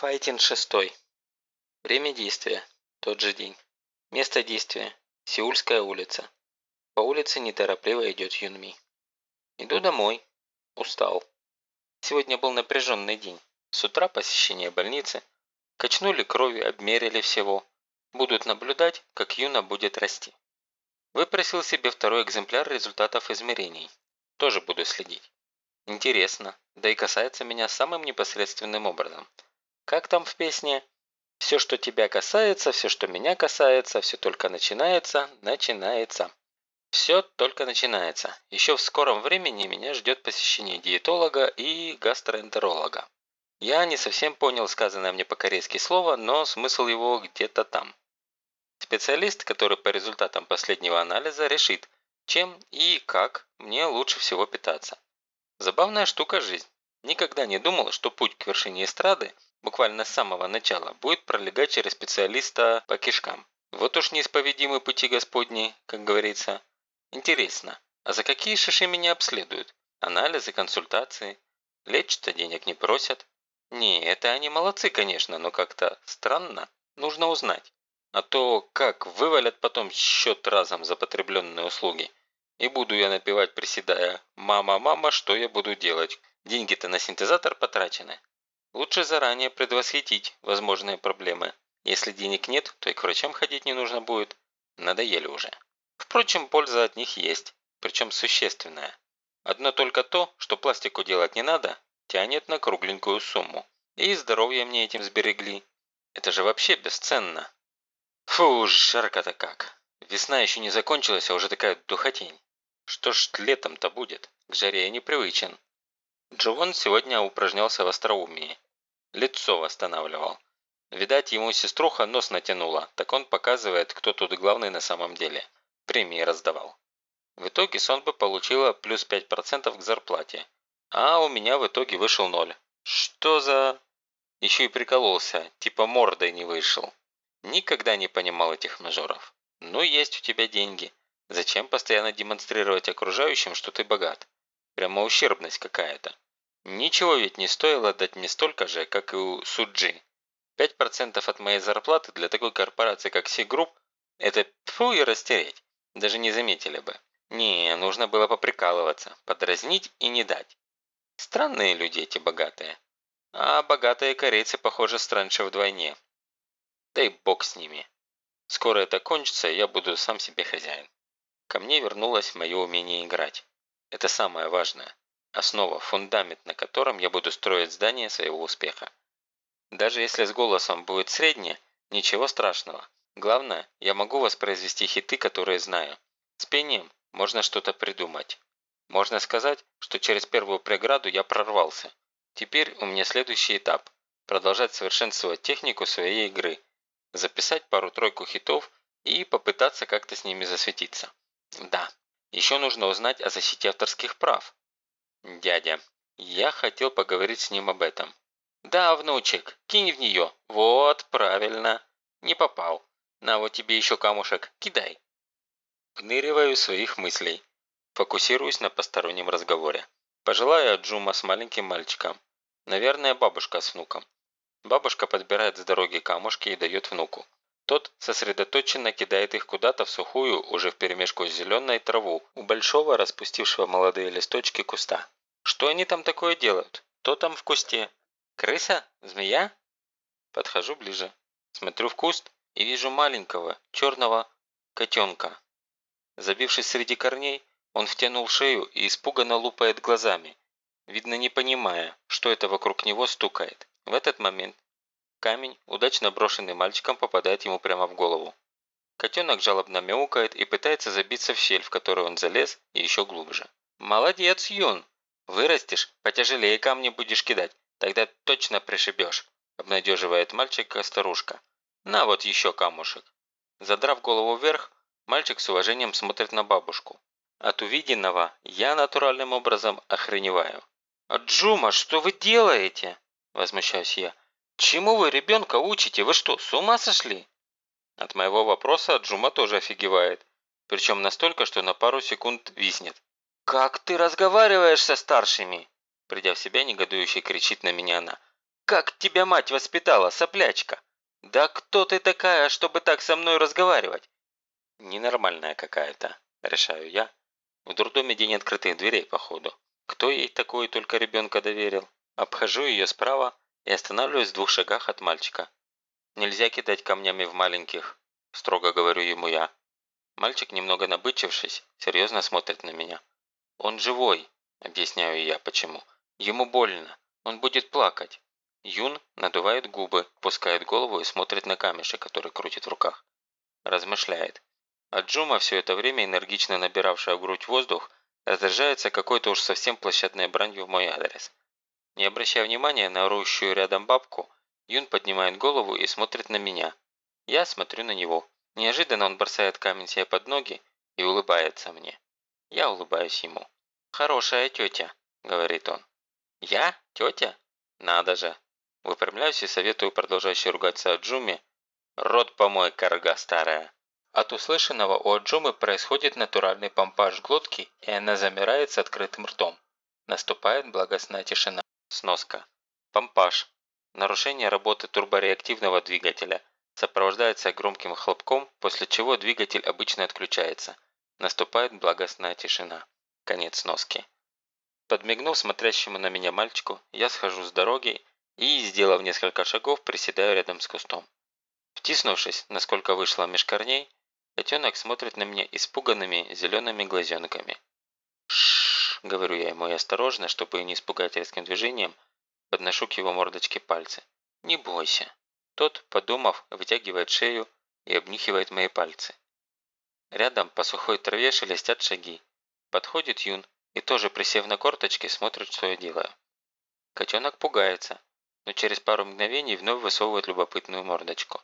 Файтинг 6. Время действия. Тот же день. Место действия. Сеульская улица. По улице неторопливо идет Юнми. Иду домой. Устал. Сегодня был напряженный день. С утра посещение больницы. Качнули крови, обмерили всего. Будут наблюдать, как Юна будет расти. Выпросил себе второй экземпляр результатов измерений. Тоже буду следить. Интересно, да и касается меня самым непосредственным образом. Как там в песне? Все, что тебя касается, все, что меня касается, все только начинается, начинается. Все только начинается. Еще в скором времени меня ждет посещение диетолога и гастроэнтеролога. Я не совсем понял сказанное мне по-корейски слово, но смысл его где-то там. Специалист, который по результатам последнего анализа решит, чем и как мне лучше всего питаться. Забавная штука жизнь. Никогда не думал, что путь к вершине эстрады, буквально с самого начала, будет пролегать через специалиста по кишкам. Вот уж неисповедимы пути Господни, как говорится. Интересно, а за какие шиши меня обследуют? Анализы, консультации? Лечат-то денег не просят. Не, это они молодцы, конечно, но как-то странно. Нужно узнать. А то как вывалят потом счет разом за потребленные услуги. И буду я напевать, приседая «Мама, мама, что я буду делать? Деньги-то на синтезатор потрачены». Лучше заранее предвосхитить возможные проблемы. Если денег нет, то и к врачам ходить не нужно будет. Надоели уже. Впрочем, польза от них есть, причем существенная. Одно только то, что пластику делать не надо, тянет на кругленькую сумму. И здоровье мне этим сберегли. Это же вообще бесценно. Фу, жарко-то как. Весна еще не закончилась, а уже такая духотень. Что ж летом-то будет? К жаре я непривычен. Джовон сегодня упражнялся в остроумии. Лицо восстанавливал. Видать, ему сеструха нос натянула, так он показывает, кто тут главный на самом деле. Премии раздавал. В итоге сон бы получила плюс 5% к зарплате. А у меня в итоге вышел ноль. Что за... Еще и прикололся, типа мордой не вышел. Никогда не понимал этих мажоров. Ну, есть у тебя деньги. Зачем постоянно демонстрировать окружающим, что ты богат? Прямо ущербность какая-то. Ничего ведь не стоило дать мне столько же, как и у Суджи. 5% от моей зарплаты для такой корпорации, как Си-Групп, это фу и растереть. Даже не заметили бы. Не, нужно было поприкалываться, подразнить и не дать. Странные люди эти богатые. А богатые корейцы, похоже, страньше вдвойне. Да и бог с ними. Скоро это кончится, я буду сам себе хозяин. Ко мне вернулось мое умение играть. Это самое важное. Основа, фундамент, на котором я буду строить здание своего успеха. Даже если с голосом будет среднее, ничего страшного. Главное, я могу воспроизвести хиты, которые знаю. С пением можно что-то придумать. Можно сказать, что через первую преграду я прорвался. Теперь у меня следующий этап – продолжать совершенствовать технику своей игры, записать пару-тройку хитов и попытаться как-то с ними засветиться. Да, еще нужно узнать о защите авторских прав. Дядя, я хотел поговорить с ним об этом. Да, внучек, кинь в нее. Вот, правильно. Не попал. На вот тебе еще камушек, кидай. Вныриваю своих мыслей. Фокусируюсь на постороннем разговоре. Пожилая Джума с маленьким мальчиком. Наверное, бабушка с внуком. Бабушка подбирает с дороги камушки и дает внуку. Тот сосредоточенно кидает их куда-то в сухую, уже вперемешку с зеленой траву, у большого распустившего молодые листочки куста. Что они там такое делают? Кто там в кусте? Крыса? Змея? Подхожу ближе. Смотрю в куст и вижу маленького, черного котенка. Забившись среди корней, он втянул шею и испуганно лупает глазами, видно не понимая, что это вокруг него стукает. В этот момент Камень, удачно брошенный мальчиком, попадает ему прямо в голову. Котенок жалобно мяукает и пытается забиться в щель, в которую он залез, и еще глубже. «Молодец, Юн! Вырастешь, потяжелее камни будешь кидать, тогда точно пришибешь», обнадеживает мальчика старушка. «На вот еще камушек». Задрав голову вверх, мальчик с уважением смотрит на бабушку. От увиденного я натуральным образом охреневаю. «Джума, что вы делаете?» – возмущаюсь я. «Чему вы ребенка учите? Вы что, с ума сошли?» От моего вопроса Джума тоже офигевает. Причем настолько, что на пару секунд виснет. «Как ты разговариваешь со старшими?» Придя в себя, негодующе кричит на меня она. как тебя мать воспитала, соплячка? Да кто ты такая, чтобы так со мной разговаривать? Ненормальная какая-то, решаю я. В дурдоме день открытых дверей, походу. Кто ей такое только ребенка доверил? Обхожу ее справа и останавливаюсь в двух шагах от мальчика. Нельзя кидать камнями в маленьких, строго говорю ему я. Мальчик, немного набычившись, серьезно смотрит на меня. Он живой, объясняю я почему. Ему больно, он будет плакать. Юн надувает губы, пускает голову и смотрит на камешек, который крутит в руках. Размышляет. А Джума, все это время энергично набиравшая в грудь воздух, раздражается какой-то уж совсем площадной бранью в мой адрес. Не обращая внимания на орущую рядом бабку, Юн поднимает голову и смотрит на меня. Я смотрю на него. Неожиданно он бросает камень себе под ноги и улыбается мне. Я улыбаюсь ему. «Хорошая тетя», – говорит он. «Я? Тетя? Надо же!» Выпрямляюсь и советую продолжающей ругаться Аджуме. «Рот помой, корга старая!» От услышанного у Аджумы происходит натуральный помпаж глотки, и она замирает с открытым ртом. Наступает благостная тишина. Сноска. Помпаж. Нарушение работы турбореактивного двигателя. Сопровождается громким хлопком, после чего двигатель обычно отключается. Наступает благостная тишина. Конец сноски. Подмигнув смотрящему на меня мальчику, я схожу с дороги и, сделав несколько шагов, приседаю рядом с кустом. Втиснувшись, насколько вышло меж корней, Котенок смотрит на меня испуганными зелеными глазенками. Шш, говорю я ему и осторожно, чтобы не испугать резким движением, подношу к его мордочке пальцы. Не бойся. Тот, подумав, вытягивает шею и обнюхивает мои пальцы. Рядом по сухой траве шелестят шаги. Подходит Юн и тоже присев на корточки смотрит, что я делаю. Котенок пугается, но через пару мгновений вновь высовывает любопытную мордочку.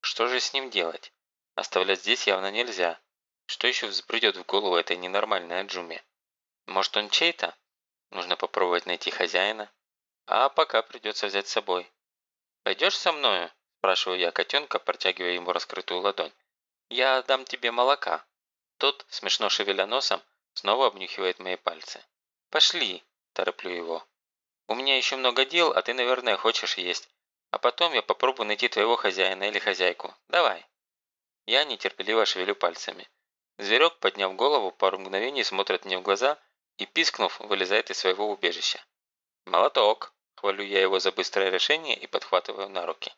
Что же с ним делать? Оставлять здесь явно нельзя. Что еще взбредет в голову этой ненормальной Аджуме? Может он чей-то? Нужно попробовать найти хозяина. А пока придется взять с собой. «Пойдешь со мною?» – спрашиваю я котенка, протягивая ему раскрытую ладонь. «Я дам тебе молока». Тот, смешно шевеля носом, снова обнюхивает мои пальцы. «Пошли!» – тороплю его. «У меня еще много дел, а ты, наверное, хочешь есть. А потом я попробую найти твоего хозяина или хозяйку. Давай!» Я нетерпеливо шевелю пальцами. Зверек, подняв голову, пару мгновений смотрит мне в глаза и, пискнув, вылезает из своего убежища. «Молоток!» – хвалю я его за быстрое решение и подхватываю на руки.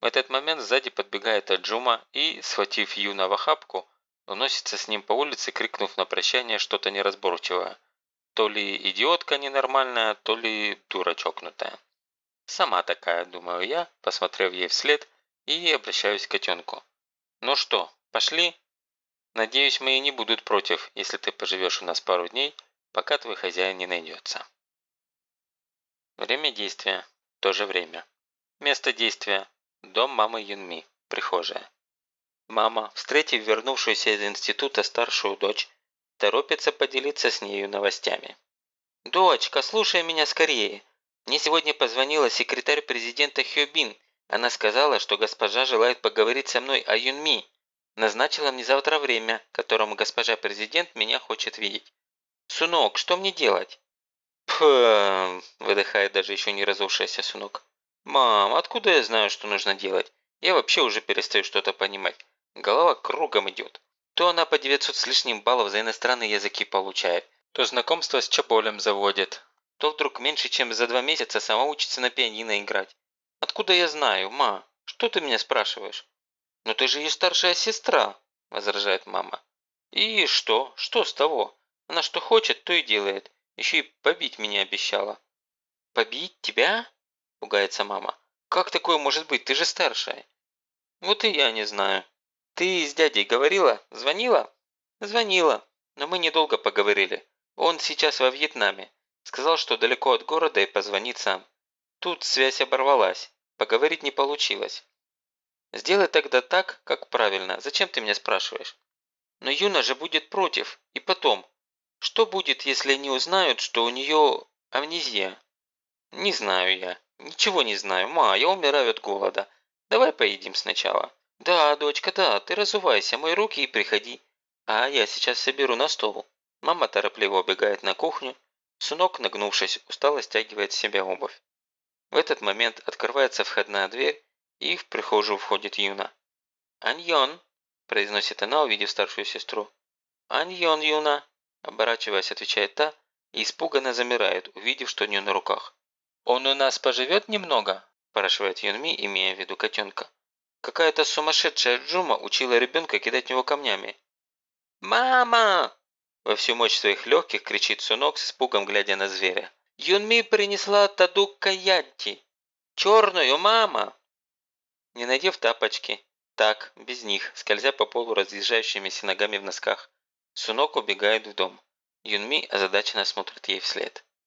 В этот момент сзади подбегает Аджума и, схватив Юна в охапку, уносится с ним по улице, крикнув на прощание что-то неразборчивое. То ли идиотка ненормальная, то ли дура чокнутая. Сама такая, думаю я, посмотрев ей вслед, и обращаюсь к котенку. «Ну что, пошли?» «Надеюсь, мои не будут против, если ты поживешь у нас пару дней, пока твой хозяин не найдется». Время действия. То же время. Место действия. Дом мамы Юнми. Прихожая. Мама, встретив вернувшуюся из института старшую дочь, торопится поделиться с нею новостями. «Дочка, слушай меня скорее. Мне сегодня позвонила секретарь президента Хёбин она сказала, что госпожа желает поговорить со мной о Юнми. Назначила мне завтра время, которому госпожа президент меня хочет видеть. Сунок, что мне делать? Пф, выдыхает даже еще не разувшийся Сунок. Мам, откуда я знаю, что нужно делать? Я вообще уже перестаю что-то понимать. Голова кругом идет. То она по 900 с лишним баллов за иностранные языки получает, то знакомство с Чаполем заводит, то вдруг меньше, чем за два месяца сама учится на пианино играть. «Откуда я знаю, ма? Что ты меня спрашиваешь?» «Но ты же ее старшая сестра», – возражает мама. «И что? Что с того? Она что хочет, то и делает. Еще и побить меня обещала». «Побить тебя?» – пугается мама. «Как такое может быть? Ты же старшая». «Вот и я не знаю. Ты с дядей говорила? Звонила?» «Звонила, но мы недолго поговорили. Он сейчас во Вьетнаме. Сказал, что далеко от города и позвонит сам. Тут связь оборвалась. Поговорить не получилось. Сделай тогда так, как правильно. Зачем ты меня спрашиваешь? Но Юна же будет против. И потом. Что будет, если они узнают, что у нее амнезия? Не знаю я. Ничего не знаю. Ма, я умираю от голода. Давай поедим сначала. Да, дочка, да, ты разувайся, мой руки и приходи. А я сейчас соберу на стол. Мама торопливо убегает на кухню. Сынок, нагнувшись, устало стягивает с себя обувь. В этот момент открывается входная дверь, и в прихожую входит Юна. «Аньон!» – произносит она, увидев старшую сестру. «Аньон, Юна!» – оборачиваясь, отвечает та и испуганно замирает, увидев, что у нее на руках. «Он у нас поживет немного?» – спрашивает Юнми, имея в виду котенка. Какая-то сумасшедшая Джума учила ребенка кидать в него камнями. «Мама!» – во всю мощь своих легких кричит Сунок с испугом, глядя на зверя. Юнми принесла Тадука Янти. Черную, мама!» Не надев тапочки, так, без них, скользя по полу разъезжающимися ногами в носках, Сунок убегает в дом. Юнми озадаченно смотрит ей вслед.